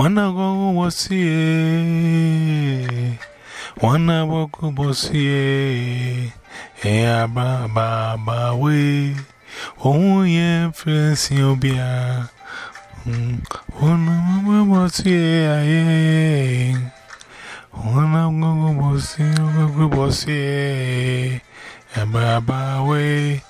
Wana go was ye. Wana boku was ye. Ea ba ba ba we. Oh, yeah, friends, you'll be a. Wana was ye. Mm, aye. Wana go was ye. Go was. Ea ba ba